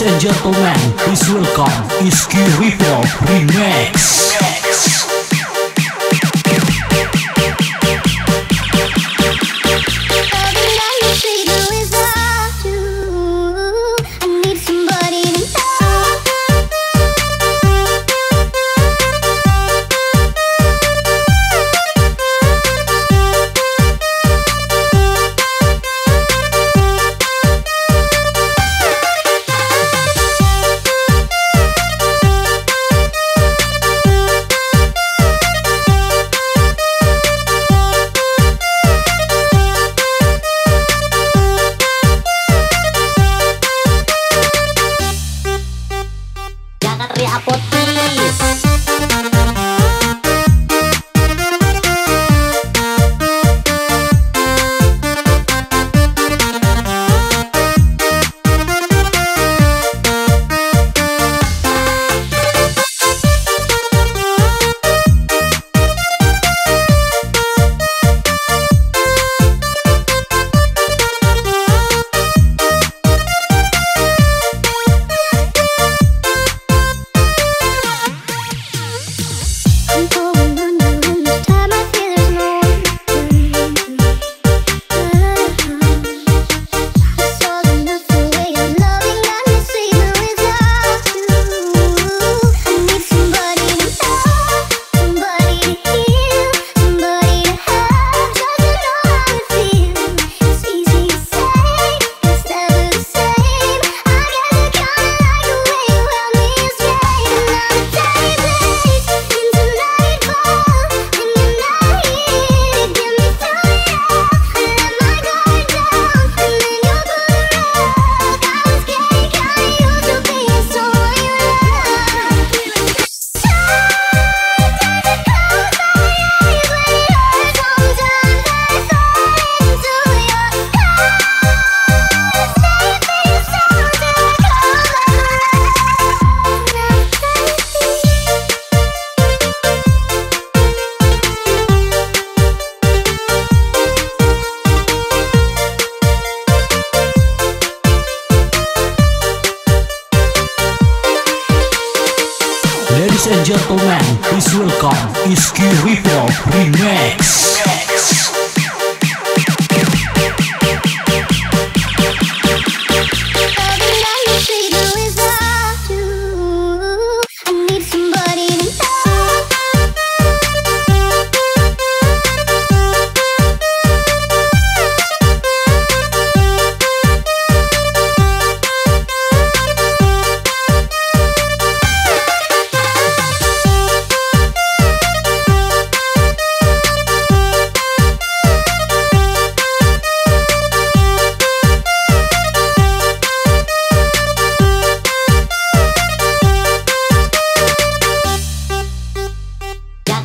Ladies and gentlemen, please welcome Iski Reveal Remix. And gentlemen, please welcome Iski Reveal Remix.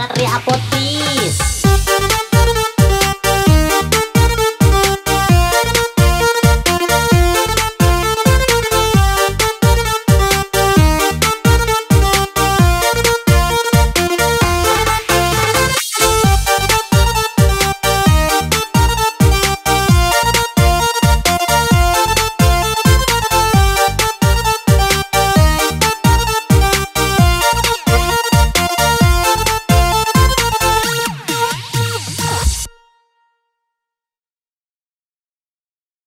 karya apotik